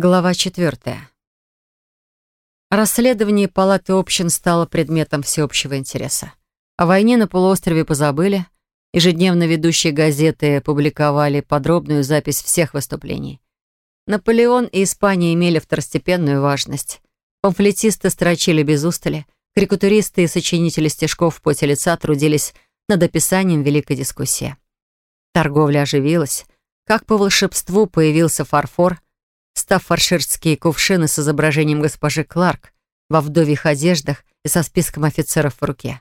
Глава четвертая. Расследование палаты общин стало предметом всеобщего интереса. О войне на полуострове позабыли. Ежедневно ведущие газеты публиковали подробную запись всех выступлений. Наполеон и Испания имели второстепенную важность. Памфлетисты строчили без устали, карикатуристы и сочинители стишков в поте лица трудились над описанием великой дискуссии. Торговля оживилась. Как по волшебству появился фарфор – стаффорширские кувшины с изображением госпожи Кларк во вдовьих одеждах и со списком офицеров в руке.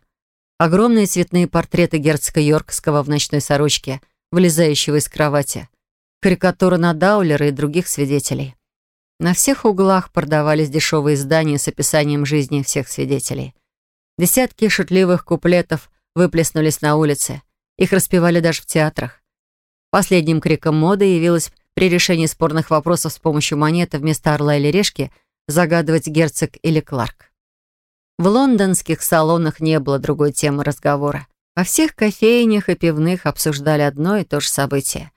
Огромные цветные портреты герцога Йоркского в ночной сорочке, вылезающего из кровати. Карикатура на Даулера и других свидетелей. На всех углах продавались дешевые издания с описанием жизни всех свидетелей. Десятки шутливых куплетов выплеснулись на улице. Их распевали даже в театрах. Последним криком моды явилась при решении спорных вопросов с помощью монеты вместо орла или решки загадывать герцог или Кларк. В лондонских салонах не было другой темы разговора. Во всех кофейнях и пивных обсуждали одно и то же событие.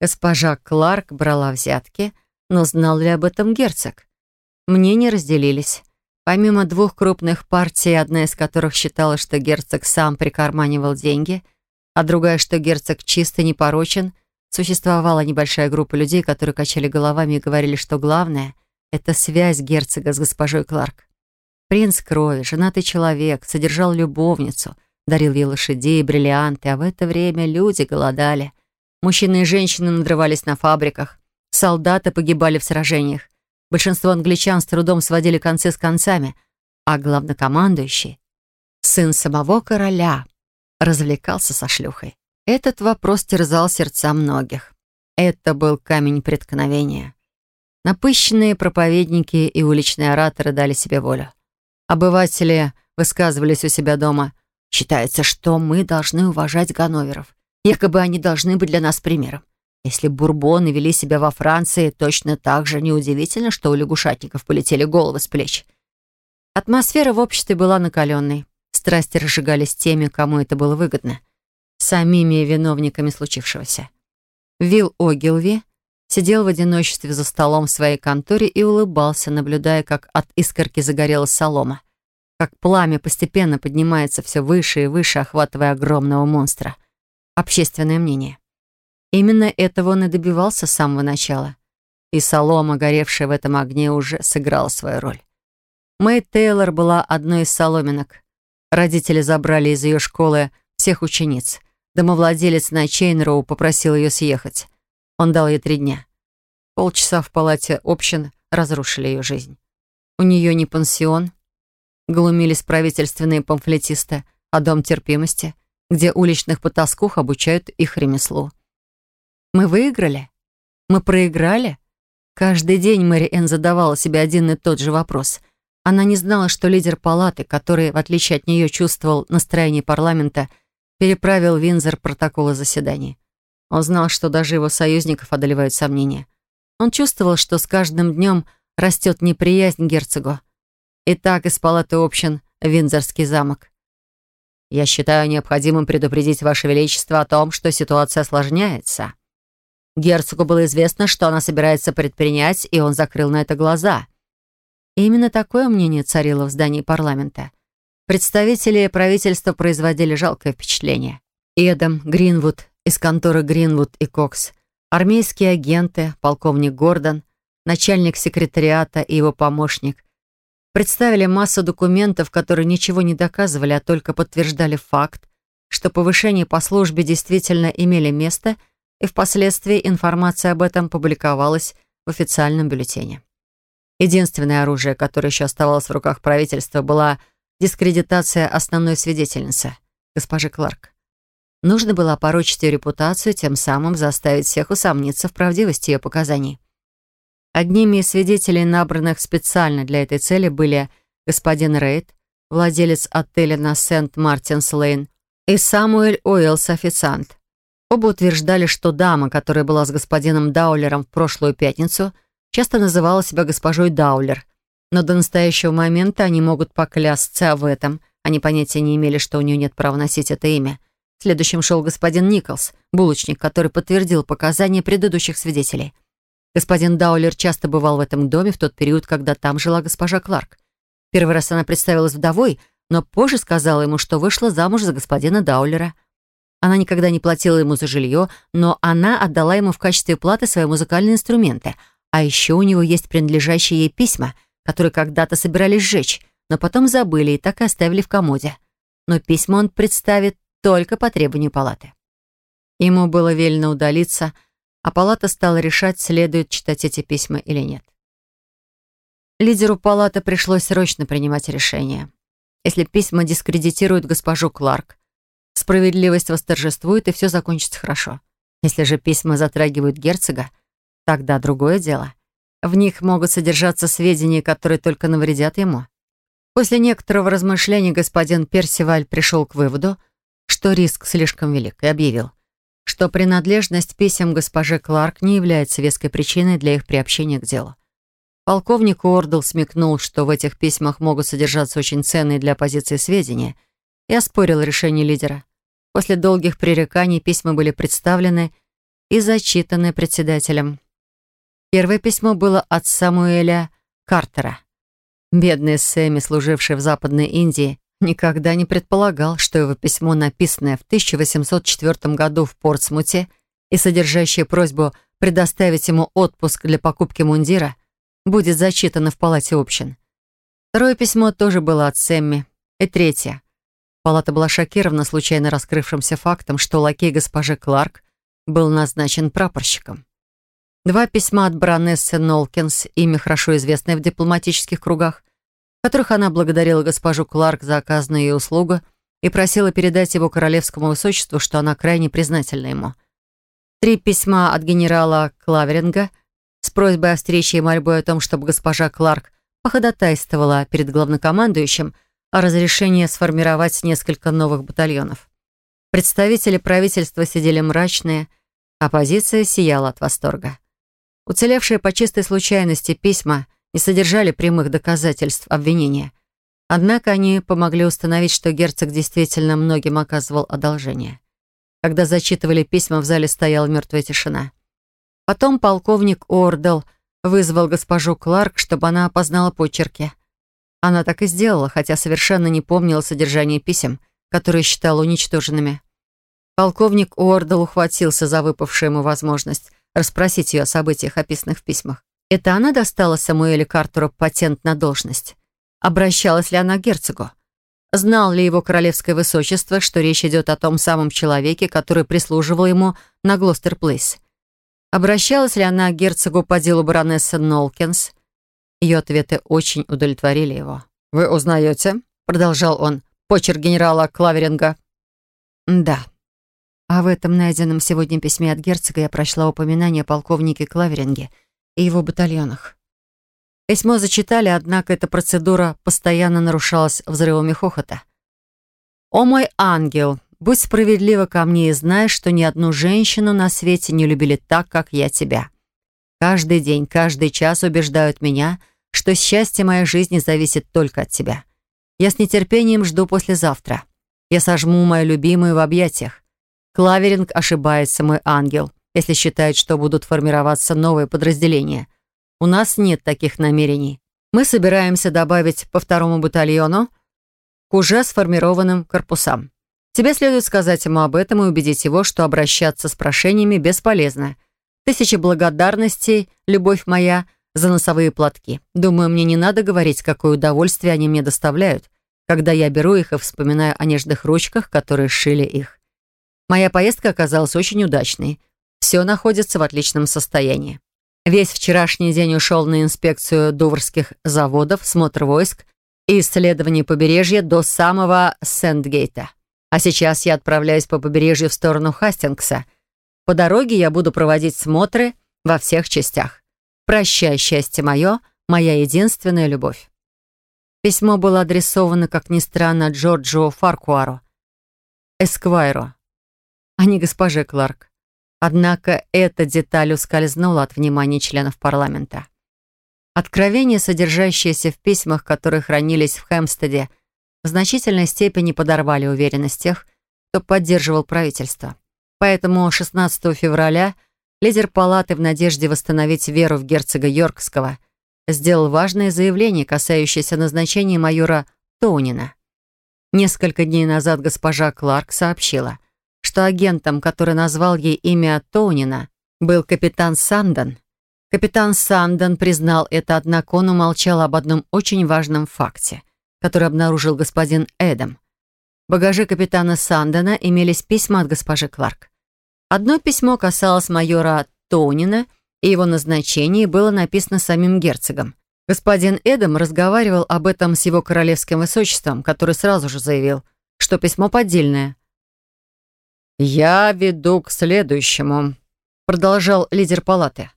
Госпожа Кларк брала взятки, но знал ли об этом герцог? Мнения разделились. Помимо двух крупных партий, одна из которых считала, что герцог сам прикарманивал деньги, а другая, что герцог чисто непорочен – Существовала небольшая группа людей, которые качали головами и говорили, что главное — это связь герцога с госпожой Кларк. Принц крови, женатый человек, содержал любовницу, дарил ей лошадей и бриллианты, а в это время люди голодали. Мужчины и женщины надрывались на фабриках, солдаты погибали в сражениях. Большинство англичан с трудом сводили концы с концами, а главнокомандующий, сын самого короля, развлекался со шлюхой. Этот вопрос терзал сердца многих. Это был камень преткновения. Напыщенные проповедники и уличные ораторы дали себе волю. Обыватели высказывались у себя дома. Считается, что мы должны уважать Ганноверов. Якобы они должны быть для нас примером. Если бурбоны вели себя во Франции, точно так же неудивительно, что у лягушатников полетели головы с плеч. Атмосфера в обществе была накаленной. Страсти разжигались теми, кому это было выгодно самими виновниками случившегося. Вилл Огилви сидел в одиночестве за столом в своей конторе и улыбался, наблюдая, как от искорки загорелась солома, как пламя постепенно поднимается все выше и выше, охватывая огромного монстра. Общественное мнение. Именно этого он и добивался с самого начала. И солома, горевшая в этом огне, уже сыграла свою роль. Мэй Тейлор была одной из соломинок. Родители забрали из ее школы всех учениц. Домовладелец на Чейнроу попросил ее съехать. Он дал ей три дня. Полчаса в палате общин разрушили ее жизнь. У нее не пансион. Глумились правительственные памфлетисты, а дом терпимости, где уличных потаскух обучают их ремеслу. Мы выиграли? Мы проиграли? Каждый день Мэри Энн задавала себе один и тот же вопрос. Она не знала, что лидер палаты, который, в отличие от нее, чувствовал настроение парламента, — переправил Винзор протоколы заседаний. Он знал, что даже его союзников одолевают сомнения. Он чувствовал, что с каждым днем растет неприязнь герцогу. И так из палаты общин Винзорский замок. «Я считаю необходимым предупредить Ваше Величество о том, что ситуация осложняется. Герцогу было известно, что она собирается предпринять, и он закрыл на это глаза». И именно такое мнение царило в здании парламента. Представители правительства производили жалкое впечатление. Эдам, Гринвуд из конторы Гринвуд и Кокс, армейские агенты, полковник Гордон, начальник секретариата и его помощник представили массу документов, которые ничего не доказывали, а только подтверждали факт, что повышение по службе действительно имели место, и впоследствии информация об этом публиковалась в официальном бюллетене. Единственное оружие, которое еще оставалось в руках правительства, была дискредитация основной свидетельницы, госпожи Кларк. Нужно было опорочить ее репутацию, тем самым заставить всех усомниться в правдивости ее показаний. Одними из свидетелей, набранных специально для этой цели, были господин Рейд, владелец отеля на Сент-Мартинс-Лейн, и Самуэль Уэллс, официант. Оба утверждали, что дама, которая была с господином Даулером в прошлую пятницу, часто называла себя госпожой Даулер – но до настоящего момента они могут поклясться в этом. Они понятия не имели, что у нее нет права носить это имя. Следующим шел господин Николс, булочник, который подтвердил показания предыдущих свидетелей. Господин Даулер часто бывал в этом доме в тот период, когда там жила госпожа Кларк. Первый раз она представилась вдовой, но позже сказала ему, что вышла замуж за господина Даулера. Она никогда не платила ему за жилье, но она отдала ему в качестве платы свои музыкальные инструменты. А еще у него есть принадлежащие ей письма, которые когда-то собирались сжечь, но потом забыли и так и оставили в комоде. Но письма он представит только по требованию палаты. Ему было велено удалиться, а палата стала решать, следует читать эти письма или нет. Лидеру палаты пришлось срочно принимать решение. Если письма дискредитируют госпожу Кларк, справедливость восторжествует, и все закончится хорошо. Если же письма затрагивают герцога, тогда другое дело. В них могут содержаться сведения, которые только навредят ему. После некоторого размышления господин Персиваль пришел к выводу, что риск слишком велик, и объявил, что принадлежность писем госпожи Кларк не является веской причиной для их приобщения к делу. Полковник Уордл смекнул, что в этих письмах могут содержаться очень ценные для оппозиции сведения, и оспорил решение лидера. После долгих пререканий письма были представлены и зачитаны председателем. Первое письмо было от Самуэля Картера. Бедный Сэмми, служивший в Западной Индии, никогда не предполагал, что его письмо, написанное в 1804 году в Портсмуте и содержащее просьбу предоставить ему отпуск для покупки мундира — будет зачитано в палате общин. Второе письмо тоже было от Сэмми. И третье. Палата была шокирована случайно раскрывшимся фактом, что лакей госпожи Кларк был назначен прапорщиком. Два письма от баронессы Нолкинс, имя хорошо известное в дипломатических кругах, в которых она благодарила госпожу Кларк за оказанную ей услугу и просила передать его королевскому высочеству, что она крайне признательна ему. Три письма от генерала Клаверинга — с просьбой о встрече и мольбой о том, чтобы госпожа Кларк походатайствовала перед главнокомандующим о разрешении сформировать несколько новых батальонов. Представители правительства сидели мрачные, оппозиция сияла от восторга. Уцелевшие по чистой случайности письма не содержали прямых доказательств обвинения. Однако они помогли установить, что герцог действительно многим оказывал одолжение. Когда зачитывали письма, в зале стояла мертвая тишина. Потом полковник Ордел вызвал госпожу Кларк, чтобы она опознала почерки. Она так и сделала, хотя совершенно не помнила содержание писем, которые считала уничтоженными. Полковник Уордл ухватился за выпавшую ему возможность расспросить ее о событиях, описанных в письмах. Это она достала Самуэлю Картеру патент на должность? Обращалась ли она к герцогу? Знал ли его королевское высочество, что речь идет о том самом человеке, который прислуживал ему на Глостер-Плейс? Обращалась ли она к герцогу по делу баронессы Нолкинс? Ее ответы очень удовлетворили его. «Вы узнаете?» — продолжал он. «Почерк генерала Клаверинга». «Да». А в этом найденном сегодня письме от герцога я прочла упоминание о полковнике Клаверинге и его батальонах. Письмо зачитали, однако эта процедура постоянно нарушалась взрывами хохота. «О мой ангел!» Будь справедлива ко мне и знай, что ни одну женщину на свете не любили так, как я тебя. Каждый день, каждый час убеждают меня, что счастье моей жизни зависит только от тебя. Я с нетерпением жду послезавтра. Я сожму мою любимую в объятиях. Клаверинг ошибается, мой ангел, если считает, что будут формироваться новые подразделения. У нас нет таких намерений. Мы собираемся добавить по второму батальону к уже сформированным корпусам. Тебе следует сказать ему об этом и убедить его, что обращаться с прошениями бесполезно. Тысячи благодарностей, любовь моя, за носовые платки. Думаю, мне не надо говорить, какое удовольствие они мне доставляют, когда я беру их и вспоминаю о нежных ручках, которые сшили их. Моя поездка оказалась очень удачной. Все находится в отличном состоянии. Весь вчерашний день ушел на инспекцию дуврских заводов, смотр войск и исследование побережья до самого Сент-Гейта. А сейчас я отправляюсь по побережью в сторону Хастингса. По дороге я буду проводить смотры во всех частях. Прощай, счастье мое, моя единственная любовь. Письмо было адресовано, как ни странно, Джорджу Фаркуару, Эсквайру, а не госпоже Кларк. Однако эта деталь ускользнула от внимания членов парламента. Откровения, содержащиеся в письмах, которые хранились в Хэмстеде, в значительной степени подорвали уверенность тех, кто поддерживал правительство. Поэтому 16 февраля лидер палаты в надежде восстановить веру в герцога Йоркского сделал важное заявление, касающееся назначения майора Тоунина. Несколько дней назад госпожа Кларк сообщила, что агентом, который назвал ей имя Тоунина, был капитан Сандон. Капитан Сандон признал это, однако он умолчал об одном очень важном факте, который обнаружил господин Эдам. В багаже капитана Сандона имелись письма от госпожи Кларк. Одно письмо касалось майора Тоунина, и его назначение было написано самим герцогом. Господин Эдам разговаривал об этом с его королевским высочеством, который сразу же заявил, что письмо поддельное. «Я веду к следующему», — продолжал лидер палаты.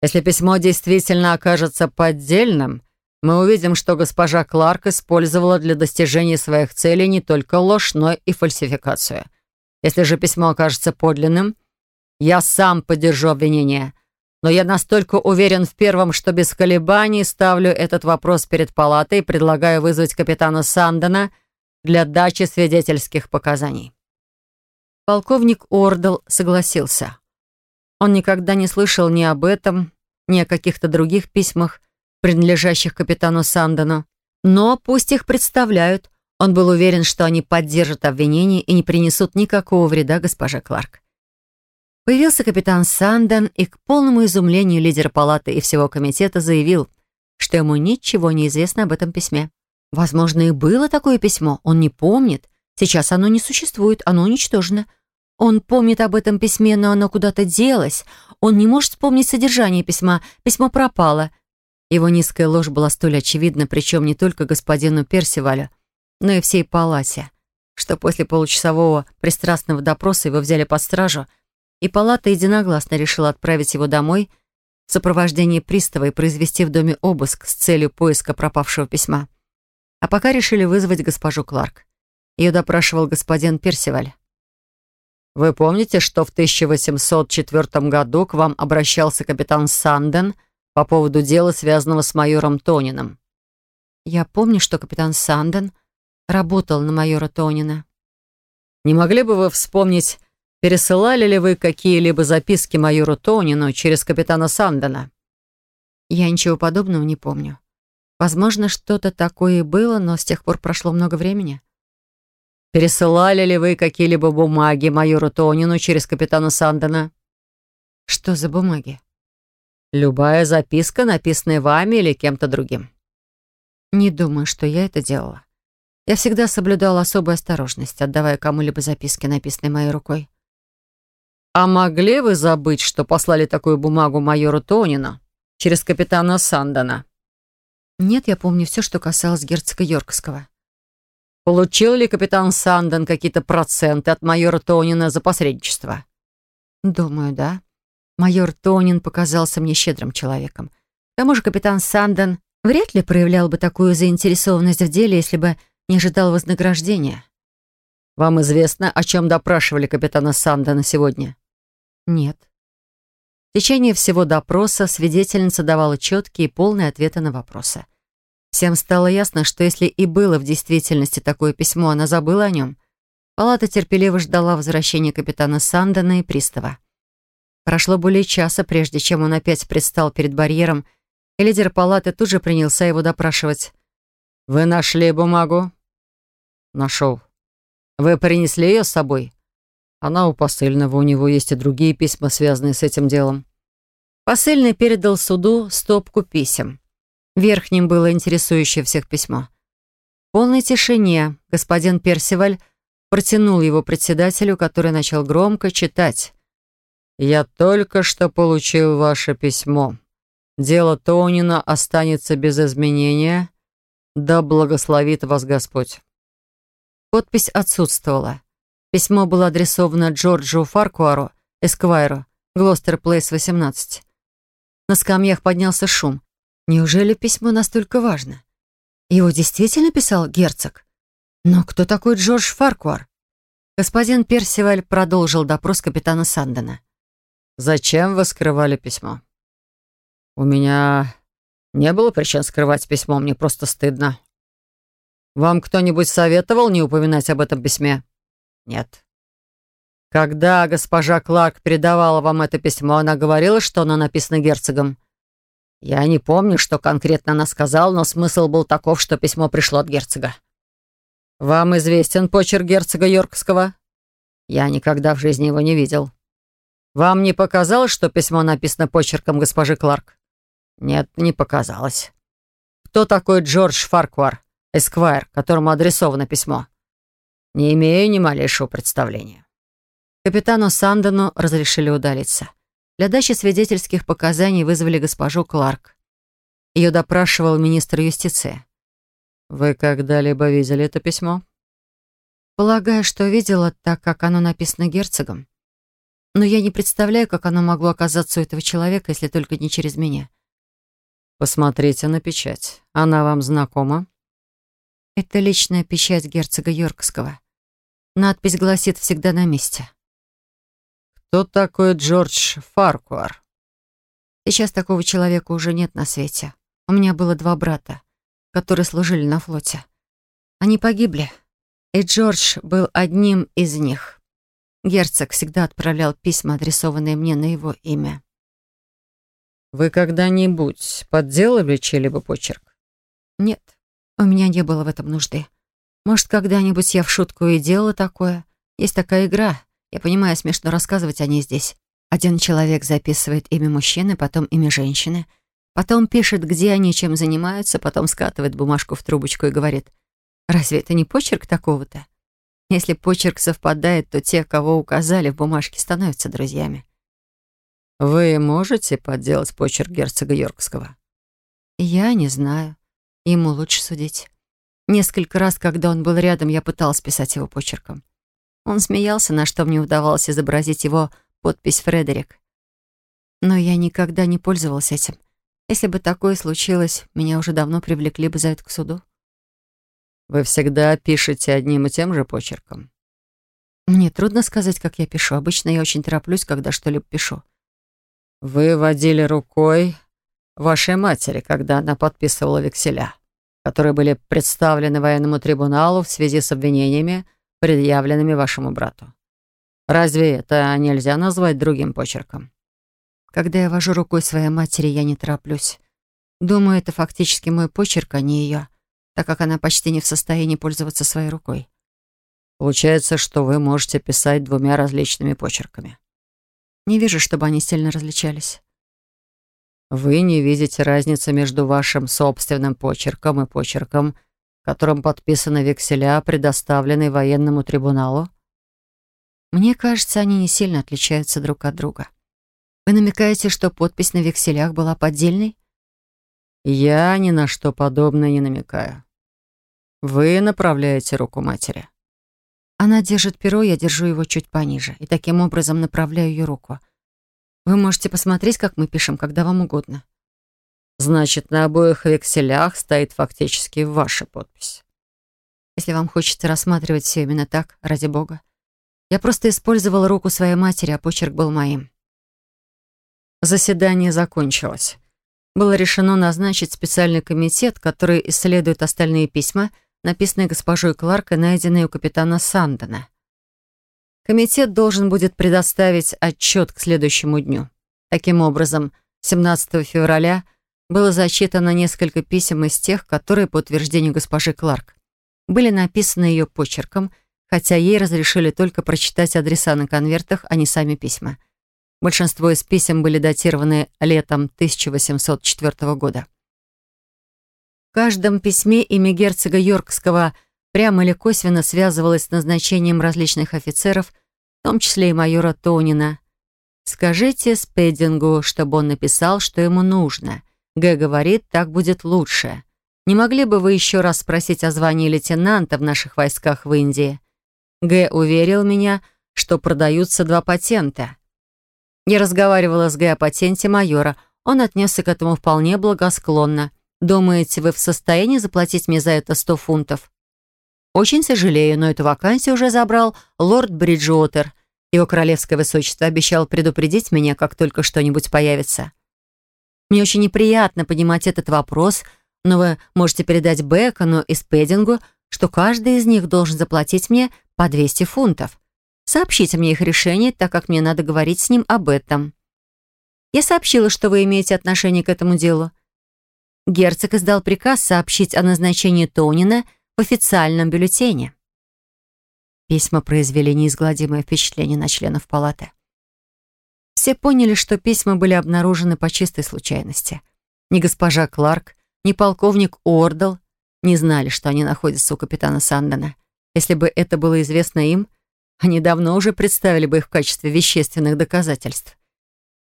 «Если письмо действительно окажется поддельным, мы увидим, что госпожа Кларк использовала для достижения своих целей не только ложь, но и фальсификацию. Если же письмо окажется подлинным, я сам поддержу обвинение. Но я настолько уверен в первом, что без колебаний ставлю этот вопрос перед палатой и предлагаю вызвать капитана Сандона для дачи свидетельских показаний. Полковник Ордл согласился. Он никогда не слышал ни об этом, ни о каких-то других письмах, принадлежащих капитану Сандону. Но пусть их представляют, он был уверен, что они поддержат обвинение и не принесут никакого вреда госпоже Кларк. Появился капитан Санден и к полному изумлению лидера палаты и всего комитета заявил, что ему ничего не известно об этом письме. Возможно, и было такое письмо, он не помнит. Сейчас оно не существует, оно уничтожено. Он помнит об этом письме, но оно куда-то делось. Он не может вспомнить содержание письма. Письмо пропало. Его низкая ложь была столь очевидна, причем не только господину Персивалю, но и всей палате, что после получасового пристрастного допроса его взяли под стражу, и палата единогласно решила отправить его домой в сопровождении пристава и произвести в доме обыск с целью поиска пропавшего письма. А пока решили вызвать госпожу Кларк. Ее допрашивал господин Персиваль. «Вы помните, что в 1804 году к вам обращался капитан Санден — по поводу дела, связанного с майором Тонином. Я помню, что капитан Санден работал на майора Тонина. Не могли бы вы вспомнить, пересылали ли вы какие-либо записки майору Тонину через капитана Сандена? Я ничего подобного не помню. Возможно, что-то такое и было, но с тех пор прошло много времени. Пересылали ли вы какие-либо бумаги майору Тонину через капитана Сандена? Что за бумаги? Любая записка, написанная вами или кем-то другим. Не думаю, что я это делала. Я всегда соблюдала особую осторожность, отдавая кому-либо записки, написанные моей рукой. А могли вы забыть, что послали такую бумагу майору Тонину через капитана Сандана? Нет, я помню все, что касалось герцога Йоркского. Получил ли капитан Санден какие-то проценты от майора Тонина за посредничество? Думаю, да. Майор Тонин показался мне щедрым человеком. К тому же капитан Санден вряд ли проявлял бы такую заинтересованность в деле, если бы не ожидал вознаграждения. «Вам известно, о чем допрашивали капитана Сандена сегодня?» «Нет». В течение всего допроса свидетельница давала четкие и полные ответы на вопросы. Всем стало ясно, что если и было в действительности такое письмо, она забыла о нем. Палата терпеливо ждала возвращения капитана Сандена и пристава. Прошло более часа, прежде чем он опять предстал перед барьером, и лидер палаты тут же принялся его допрашивать. «Вы нашли бумагу?» «Нашел. Вы принесли ее с собой?» «Она у посыльного, у него есть и другие письма, связанные с этим делом». Посыльный передал суду стопку писем. Верхним было интересующее всех письмо. В полной тишине господин Персиваль протянул его председателю, который начал громко читать. «Я только что получил ваше письмо. Дело Тонина останется без изменения. Да благословит вас Господь». Подпись отсутствовала. Письмо было адресовано Джорджу Фаркуару, Эсквайру, Глостер Плейс, 18. На скамьях поднялся шум. Неужели письмо настолько важно? Его действительно писал герцог? Но кто такой Джордж Фаркуар? Господин Персиваль продолжил допрос капитана Сандена. «Зачем вы скрывали письмо?» «У меня не было причин скрывать письмо, мне просто стыдно». «Вам кто-нибудь советовал не упоминать об этом письме?» «Нет». Когда госпожа Кларк передавала вам это письмо, она говорила, что оно написано герцогом. Я не помню, что конкретно она сказала, но смысл был таков, что письмо пришло от герцога. Вам известен почерк герцога Йоркского? Я никогда в жизни его не видел. Вам не показалось, что письмо написано почерком госпожи Кларк? Нет, не показалось. Кто такой Джордж Фарквар, эсквайр, которому адресовано письмо? Не имею ни малейшего представления. Капитану Сандону разрешили удалиться. Для дачи свидетельских показаний вызвали госпожу Кларк. Ее допрашивал министр юстиции. «Вы когда-либо видели это письмо?» «Полагаю, что видела, так как оно написано герцогом. Но я не представляю, как оно могло оказаться у этого человека, если только не через меня». «Посмотрите на печать. Она вам знакома?» «Это личная печать герцога Йоркского. Надпись гласит «Всегда на месте». «Кто такой Джордж Фаркуар?» «Сейчас такого человека уже нет на свете. У меня было два брата, которые служили на флоте. Они погибли, и Джордж был одним из них. Герцог всегда отправлял письма, адресованные мне на его имя». «Вы когда-нибудь подделали чей-либо почерк?» «Нет, у меня не было в этом нужды. Может, когда-нибудь я в шутку и делала такое. Есть такая игра я понимаю, смешно рассказывать о ней здесь. Один человек записывает имя мужчины, потом имя женщины, потом пишет, где они чем занимаются, потом скатывает бумажку в трубочку и говорит, «Разве это не почерк такого-то?» Если почерк совпадает, то те, кого указали в бумажке, становятся друзьями. «Вы можете подделать почерк герцога Йоркского?» «Я не знаю. Ему лучше судить. Несколько раз, когда он был рядом, я пыталась писать его почерком. Он смеялся, на что мне удавалось изобразить его подпись «Фредерик». Но я никогда не пользовалась этим. Если бы такое случилось, меня уже давно привлекли бы за это к суду. Вы всегда пишете одним и тем же почерком? Мне трудно сказать, как я пишу. Обычно я очень тороплюсь, когда что-либо пишу. Вы водили рукой вашей матери, когда она подписывала векселя, которые были представлены военному трибуналу в связи с обвинениями, предъявленными вашему брату. Разве это нельзя назвать другим почерком? Когда я вожу рукой своей матери, я не тороплюсь. Думаю, это фактически мой почерк, а не ее, так как она почти не в состоянии пользоваться своей рукой. Получается, что вы можете писать двумя различными почерками. Не вижу, чтобы они сильно различались. Вы не видите разницы между вашим собственным почерком и почерком, которым подписаны векселя, предоставленные военному трибуналу? Мне кажется, они не сильно отличаются друг от друга. Вы намекаете, что подпись на векселях была поддельной? Я ни на что подобное не намекаю. Вы направляете руку матери. Она держит перо, я держу его чуть пониже, и таким образом направляю ее руку. Вы можете посмотреть, как мы пишем, когда вам угодно. Значит, на обоих векселях стоит фактически ваша подпись. Если вам хочется рассматривать все именно так, ради бога. Я просто использовала руку своей матери, а почерк был моим. Заседание закончилось. Было решено назначить специальный комитет, который исследует остальные письма, написанные госпожой Кларк и найденные у капитана Сандона. Комитет должен будет предоставить отчет к следующему дню. Таким образом, 17 февраля – было зачитано несколько писем из тех, которые, по утверждению госпожи Кларк, были написаны ее почерком, хотя ей разрешили только прочитать адреса на конвертах, а не сами письма. Большинство из писем были датированы летом 1804 года. В каждом письме имя герцога Йоркского прямо или косвенно связывалось с назначением различных офицеров, в том числе и майора Тонина. «Скажите Спедингу, чтобы он написал, что ему нужно», Г говорит, так будет лучше. Не могли бы вы еще раз спросить о звании лейтенанта в наших войсках в Индии? Г уверил меня, что продаются два патента. Я разговаривала с Г о патенте майора. Он отнесся к этому вполне благосклонно. Думаете, вы в состоянии заплатить мне за это сто фунтов? Очень сожалею, но эту вакансию уже забрал лорд Бриджуотер. Его королевское высочество обещал предупредить меня, как только что-нибудь появится. Мне очень неприятно понимать этот вопрос, но вы можете передать Бекону и Спедингу, что каждый из них должен заплатить мне по 200 фунтов. Сообщите мне их решение, так как мне надо говорить с ним об этом. Я сообщила, что вы имеете отношение к этому делу. Герцог издал приказ сообщить о назначении Тонина в официальном бюллетене. Письма произвели неизгладимое впечатление на членов палаты. Все поняли, что письма были обнаружены по чистой случайности. Ни госпожа Кларк, ни полковник Уордл не знали, что они находятся у капитана Сандена. Если бы это было известно им, они давно уже представили бы их в качестве вещественных доказательств.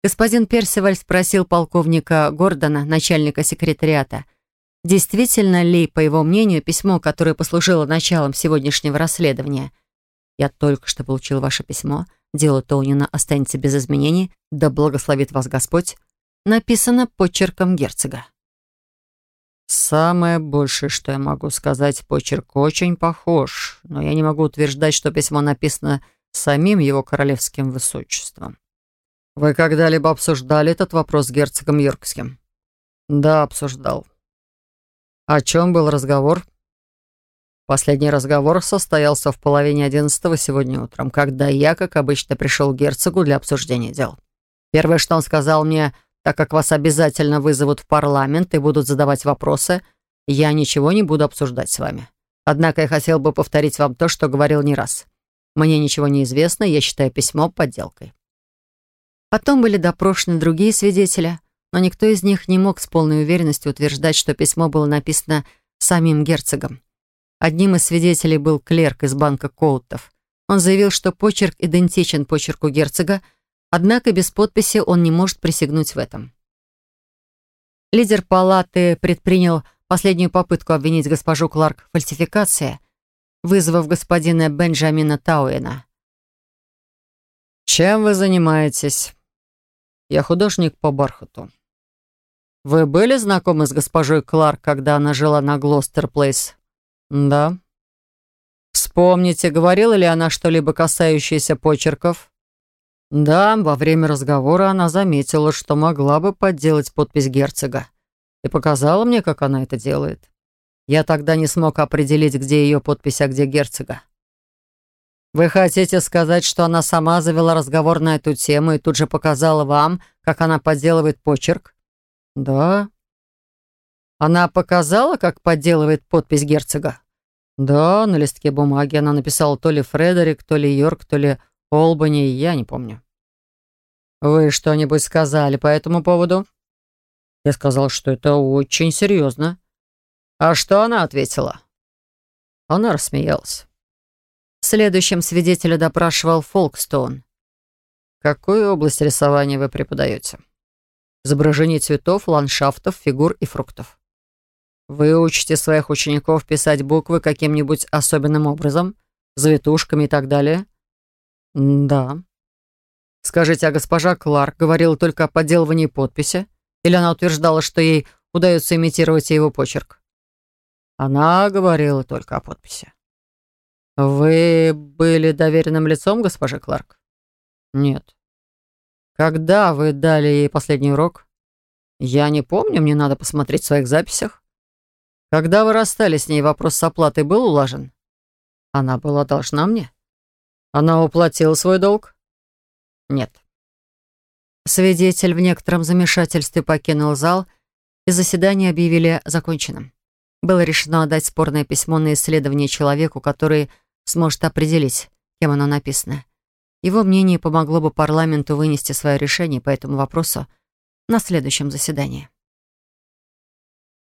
Господин Персиваль спросил полковника Гордона, начальника секретариата, действительно ли, по его мнению, письмо, которое послужило началом сегодняшнего расследования. «Я только что получил ваше письмо. Дело Тоунина останется без изменений. Да благословит вас Господь», написано почерком герцога. Самое большее, что я могу сказать, почерк очень похож, но я не могу утверждать, что письмо написано самим его королевским высочеством. Вы когда-либо обсуждали этот вопрос с герцогом Йоркским? Да, обсуждал. О чем был разговор? Последний разговор состоялся в половине одиннадцатого сегодня утром, когда я, как обычно, пришел к герцогу для обсуждения дел. Первое, что он сказал мне, так как вас обязательно вызовут в парламент и будут задавать вопросы, я ничего не буду обсуждать с вами. Однако я хотел бы повторить вам то, что говорил не раз. Мне ничего не известно, я считаю письмо подделкой. Потом были допрошены другие свидетели, но никто из них не мог с полной уверенностью утверждать, что письмо было написано самим герцогом. Одним из свидетелей был клерк из банка Коутов. Он заявил, что почерк идентичен почерку герцога, однако без подписи он не может присягнуть в этом. Лидер палаты предпринял последнюю попытку обвинить госпожу Кларк в фальсификации, вызвав господина Бенджамина Тауэна. «Чем вы занимаетесь?» Я художник по бархату. Вы были знакомы с госпожой Кларк, когда она жила на Глостер Плейс? Да. Вспомните, говорила ли она что-либо касающееся почерков? Да, во время разговора она заметила, что могла бы подделать подпись герцога. И показала мне, как она это делает. Я тогда не смог определить, где ее подпись, а где герцога. Вы хотите сказать, что она сама завела разговор на эту тему и тут же показала вам, как она подделывает почерк? Да. Она показала, как подделывает подпись герцога? Да, на листке бумаги она написала то ли Фредерик, то ли Йорк, то ли Олбани, я не помню. Вы что-нибудь сказали по этому поводу? Я сказал, что это очень серьезно. А что она ответила? Она рассмеялась. Следующим свидетеля допрашивал Фолкстоун. «Какую область рисования вы преподаете?» «Изображение цветов, ландшафтов, фигур и фруктов». «Вы учите своих учеников писать буквы каким-нибудь особенным образом, завитушками и так далее?» «Да». «Скажите, а госпожа Кларк говорила только о подделывании подписи? Или она утверждала, что ей удается имитировать его почерк?» «Она говорила только о подписи». «Вы были доверенным лицом, госпожа Кларк?» «Нет». «Когда вы дали ей последний урок?» «Я не помню, мне надо посмотреть в своих записях». «Когда вы расстались с ней, вопрос с оплатой был улажен?» «Она была должна мне». «Она уплатила свой долг?» «Нет». Свидетель в некотором замешательстве покинул зал, и заседание объявили законченным. Было решено отдать спорное письмо на исследование человеку, который сможет определить, кем оно написано. Его мнение помогло бы парламенту вынести свое решение по этому вопросу на следующем заседании.